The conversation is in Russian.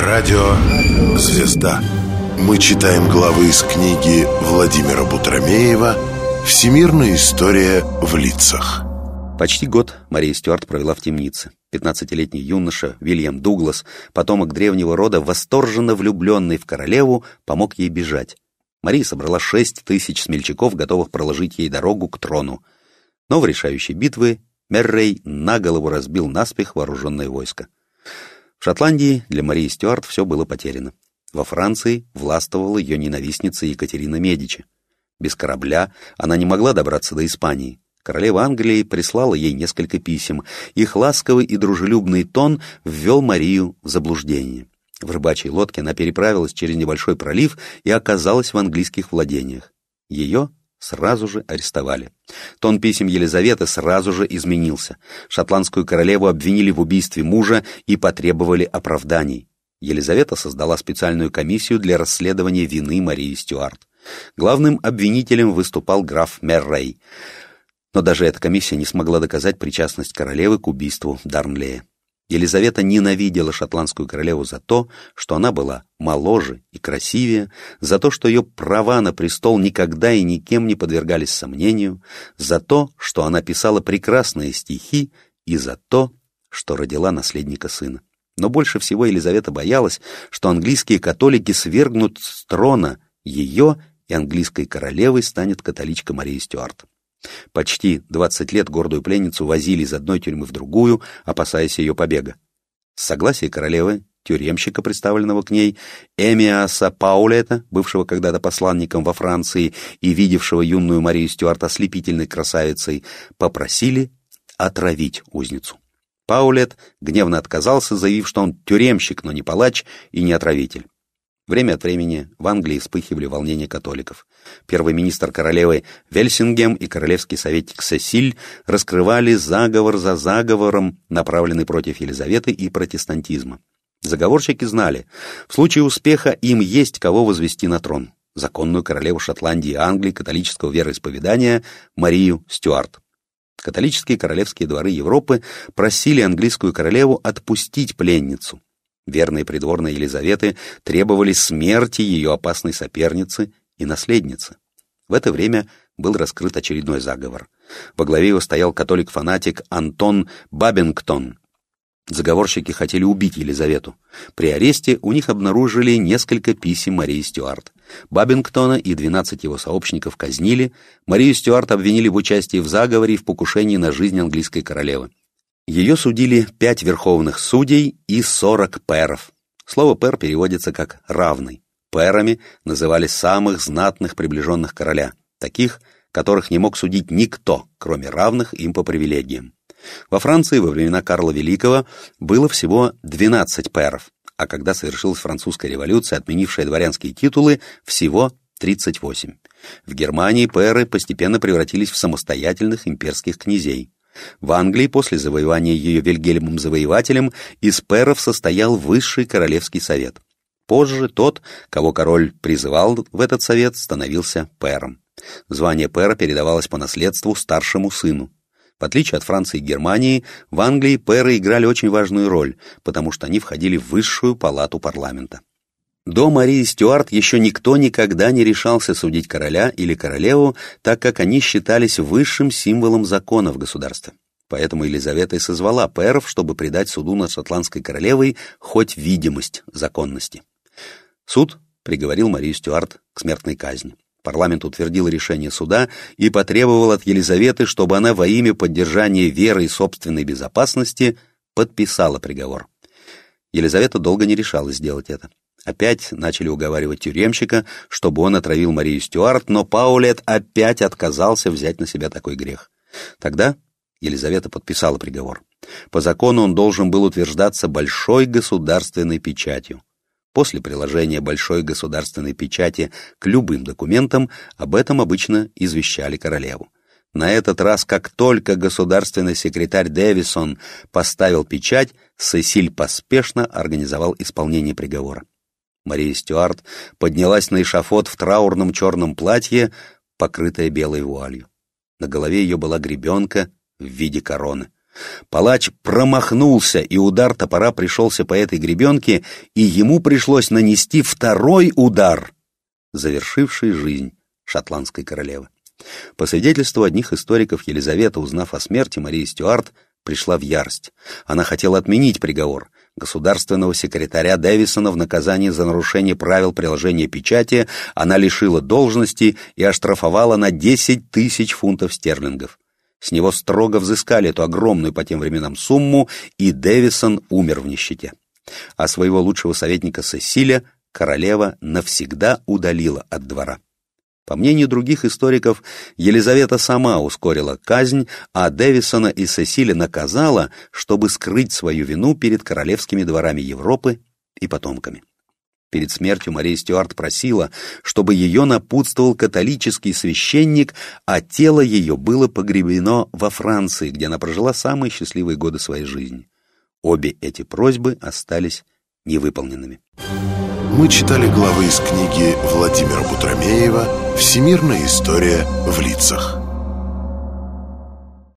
Радио «Звезда». Мы читаем главы из книги Владимира Бутромеева «Всемирная история в лицах». Почти год Мария Стюарт провела в темнице. Пятнадцатилетний юноша Вильям Дуглас, потомок древнего рода, восторженно влюбленный в королеву, помог ей бежать. Мария собрала шесть тысяч смельчаков, готовых проложить ей дорогу к трону. Но в решающей битве Меррей на голову разбил наспех вооруженное войско. В Шотландии для Марии Стюарт все было потеряно. Во Франции властвовала ее ненавистница Екатерина Медичи. Без корабля она не могла добраться до Испании. Королева Англии прислала ей несколько писем. Их ласковый и дружелюбный тон ввел Марию в заблуждение. В рыбачьей лодке она переправилась через небольшой пролив и оказалась в английских владениях. Ее сразу же арестовали. Тон писем Елизаветы сразу же изменился. Шотландскую королеву обвинили в убийстве мужа и потребовали оправданий. Елизавета создала специальную комиссию для расследования вины Марии Стюарт. Главным обвинителем выступал граф Меррей. Но даже эта комиссия не смогла доказать причастность королевы к убийству Дарнлея. Елизавета ненавидела шотландскую королеву за то, что она была моложе и красивее, за то, что ее права на престол никогда и никем не подвергались сомнению, за то, что она писала прекрасные стихи и за то, что родила наследника сына. Но больше всего Елизавета боялась, что английские католики свергнут с трона ее и английской королевой станет католичка Мария Стюарт. Почти 20 лет гордую пленницу возили из одной тюрьмы в другую, опасаясь ее побега. С согласия королевы, тюремщика, представленного к ней, Эмиаса Паулета, бывшего когда-то посланником во Франции и видевшего юную Марию Стюарт ослепительной красавицей, попросили отравить узницу. Паулет гневно отказался, заявив, что он тюремщик, но не палач и не отравитель. Время от времени в Англии вспыхивали волнения католиков. Первый министр королевы Вельсингем и королевский советник Сесиль раскрывали заговор за заговором, направленный против Елизаветы и протестантизма. Заговорщики знали, в случае успеха им есть кого возвести на трон. Законную королеву Шотландии и Англии католического вероисповедания Марию Стюарт. Католические королевские дворы Европы просили английскую королеву отпустить пленницу. Верные придворные Елизаветы требовали смерти ее опасной соперницы и наследницы. В это время был раскрыт очередной заговор. Во главе его стоял католик-фанатик Антон Бабингтон. Заговорщики хотели убить Елизавету. При аресте у них обнаружили несколько писем Марии Стюарт. Бабингтона и 12 его сообщников казнили, Марию Стюарт обвинили в участии в заговоре и в покушении на жизнь английской королевы. Ее судили пять верховных судей и сорок пэров. Слово «пэр» переводится как «равный». Пэрами называли самых знатных приближенных короля, таких, которых не мог судить никто, кроме равных им по привилегиям. Во Франции во времена Карла Великого было всего 12 пэров, а когда совершилась французская революция, отменившая дворянские титулы, всего 38. В Германии пэры постепенно превратились в самостоятельных имперских князей. В Англии после завоевания ее Вильгельмом Завоевателем из пэров состоял высший королевский совет. Позже тот, кого король призывал в этот совет, становился пэром. Звание пэра передавалось по наследству старшему сыну. В отличие от Франции и Германии, в Англии пэры играли очень важную роль, потому что они входили в высшую палату парламента. До Марии Стюарт еще никто никогда не решался судить короля или королеву, так как они считались высшим символом закона в государстве. Поэтому Елизавета и созвала пэров, чтобы придать суду над шотландской королевой хоть видимость законности. Суд приговорил Марию Стюарт к смертной казни. Парламент утвердил решение суда и потребовал от Елизаветы, чтобы она во имя поддержания веры и собственной безопасности подписала приговор. Елизавета долго не решалась сделать это. Опять начали уговаривать тюремщика, чтобы он отравил Марию Стюарт, но Паулет опять отказался взять на себя такой грех. Тогда Елизавета подписала приговор. По закону он должен был утверждаться большой государственной печатью. После приложения большой государственной печати к любым документам об этом обычно извещали королеву. На этот раз, как только государственный секретарь Дэвисон поставил печать, Сесиль поспешно организовал исполнение приговора. Мария Стюарт поднялась на эшафот в траурном черном платье, покрытое белой вуалью. На голове ее была гребенка в виде короны. Палач промахнулся, и удар топора пришелся по этой гребенке, и ему пришлось нанести второй удар, завершивший жизнь шотландской королевы. По свидетельству одних историков, Елизавета, узнав о смерти Марии Стюарт, пришла в ярость. Она хотела отменить приговор. Государственного секретаря Дэвисона в наказании за нарушение правил приложения печати она лишила должности и оштрафовала на 10 тысяч фунтов стерлингов. С него строго взыскали эту огромную по тем временам сумму, и Дэвисон умер в нищете. А своего лучшего советника Сесиля королева навсегда удалила от двора. По мнению других историков, Елизавета сама ускорила казнь, а Дэвисона и Сесили наказала, чтобы скрыть свою вину перед королевскими дворами Европы и потомками. Перед смертью Мария Стюарт просила, чтобы ее напутствовал католический священник, а тело ее было погребено во Франции, где она прожила самые счастливые годы своей жизни. Обе эти просьбы остались невыполненными. Мы читали главы из книги Владимира Бутромеева «Всемирная история в лицах».